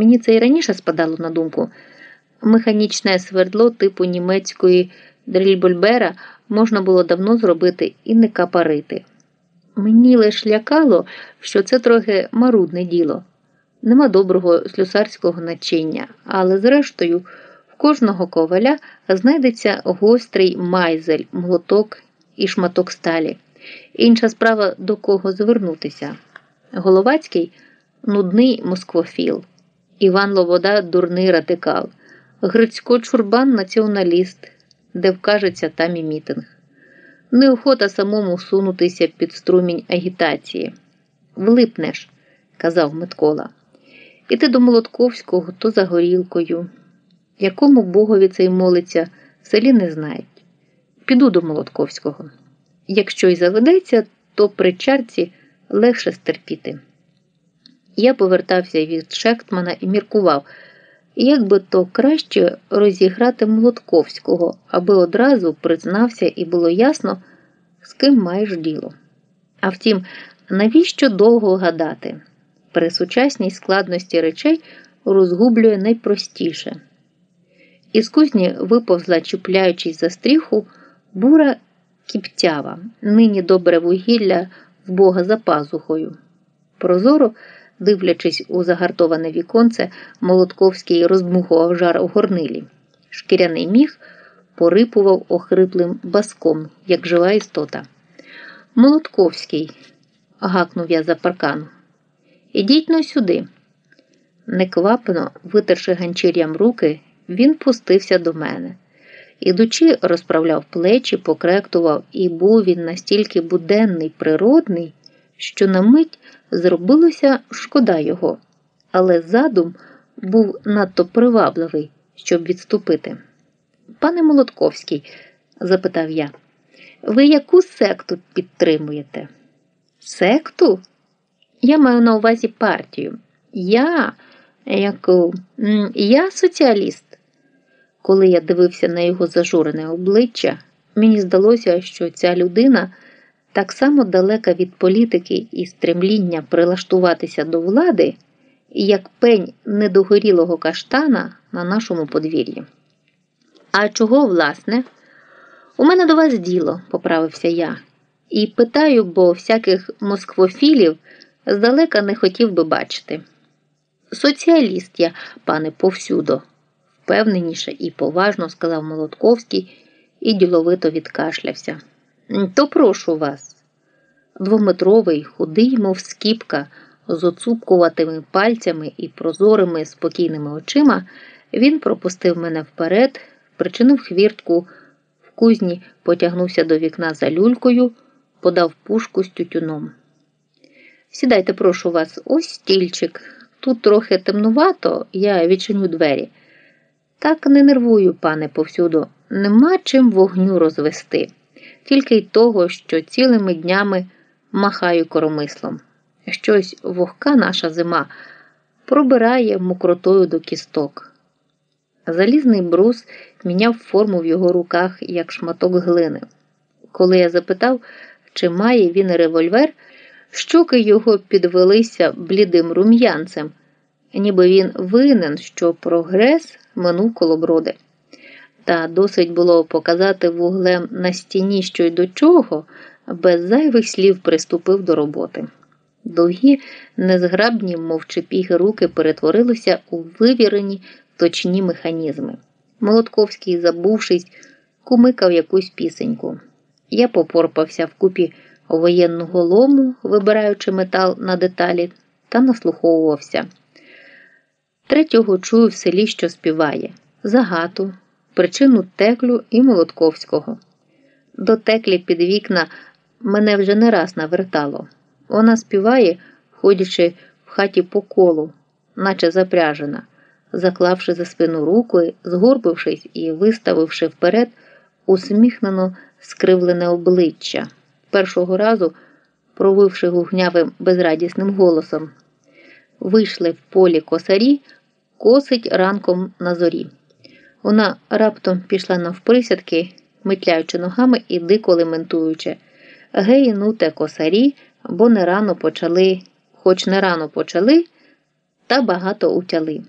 Мені це і раніше спадало на думку. Механічне свердло типу німецької дрільбольбера можна було давно зробити і не капарити. Мені лиш лякало, що це трохи марудне діло. Нема доброго слюсарського начиння, але зрештою в кожного коваля знайдеться гострий майзель, молоток і шматок сталі. Інша справа до кого звернутися. Головацький нудний москвофіл, Іван Лобода дурний радикал, Грицько Чурбан націоналіст, де вкажеться там і мітинг. Неохота самому сунутися під струмінь агітації. Влипнеш, казав Миткола. Іти до Молотковського то за горілкою. Якому богові цей молиться, в селі не знають. Піду до Молотковського. Якщо й заведеться, то при чарці легше стерпіти. Я повертався від Шехтмана і міркував, як би то краще розіграти Молотковського, аби одразу признався і було ясно, з ким маєш діло. А втім, навіщо довго гадати? При сучасній складності речей розгублює найпростіше. Із кузні виповзла, чіпляючись за стріху, бура кіптява, нині добре вугілля в бога за пазухою. Прозоро, дивлячись у загартоване віконце, Молотковський роздмухував жар у горнилі. Шкіряний міг порипував охриплим баском, як жива істота. Молотковський, гакнув я за паркан. Ідіть но сюди. Неквапно, витерши ганчір'ям руки, він пустився до мене. Ідучи, розправляв плечі, покректував, і був він настільки буденний, природний, що на мить зробилося шкода його, але задум був надто привабливий, щоб відступити. Пане Молотковський, запитав я, ви яку секту підтримуєте? Секту? Я маю на увазі партію. Я, яку, я соціаліст. Коли я дивився на його зажурене обличчя, мені здалося, що ця людина так само далека від політики і стремління прилаштуватися до влади, як пень недогорілого каштана на нашому подвір'ї. А чого, власне? У мене до вас діло, поправився я, і питаю, бо всяких москвофілів здалека не хотів би бачити. Соціаліст я, пане, повсюдо впевненіше і поважно сказав Молотковський і діловито відкашлявся. То прошу вас. Двометровий, худий, мов скіпка, з оцупкуватими пальцями і прозорими спокійними очима, він пропустив мене вперед, причинив хвіртку в кузні, потягнувся до вікна за люлькою, подав пушку з тютюном. Сідайте, прошу вас, ось стільчик. Тут трохи темнувато, я відчиню двері. Так не нервую, пане, повсюду, нема чим вогню розвести, тільки й того, що цілими днями махаю коромислом. Щось вогка наша зима пробирає мокротою до кісток. Залізний брус міняв форму в його руках, як шматок глини. Коли я запитав, чи має він револьвер, щоки його підвелися блідим рум'янцем, ніби він винен, що прогрес минув колоброди. Та досить було показати вуглем на стіні що й до чого, без зайвих слів приступив до роботи. Довгі, незграбні, мов чепіги руки перетворилися у вивірені точні механізми. Молотковський, забувшись, кумикав якусь пісеньку. Я попорпався в купі воєнного лому, вибираючи метал на деталі, та наслуховувався. Третього чую в селі, що співає загату, причину теклю і Молотковського. До теклі під вікна мене вже не раз навертало. Вона співає, ходячи в хаті по колу, наче запряжена, заклавши за спину руки, згорбившись і виставивши вперед усміхнено скривлене обличчя, першого разу провивши гугнявим безрадісним голосом. Вийшли в полі косарі косить ранком на зорі. Вона раптом пішла навприсядки, митляючи ногами і дико лементуючи. Гей, ну те косарі, бо не рано почали, хоч не рано почали, та багато утяли.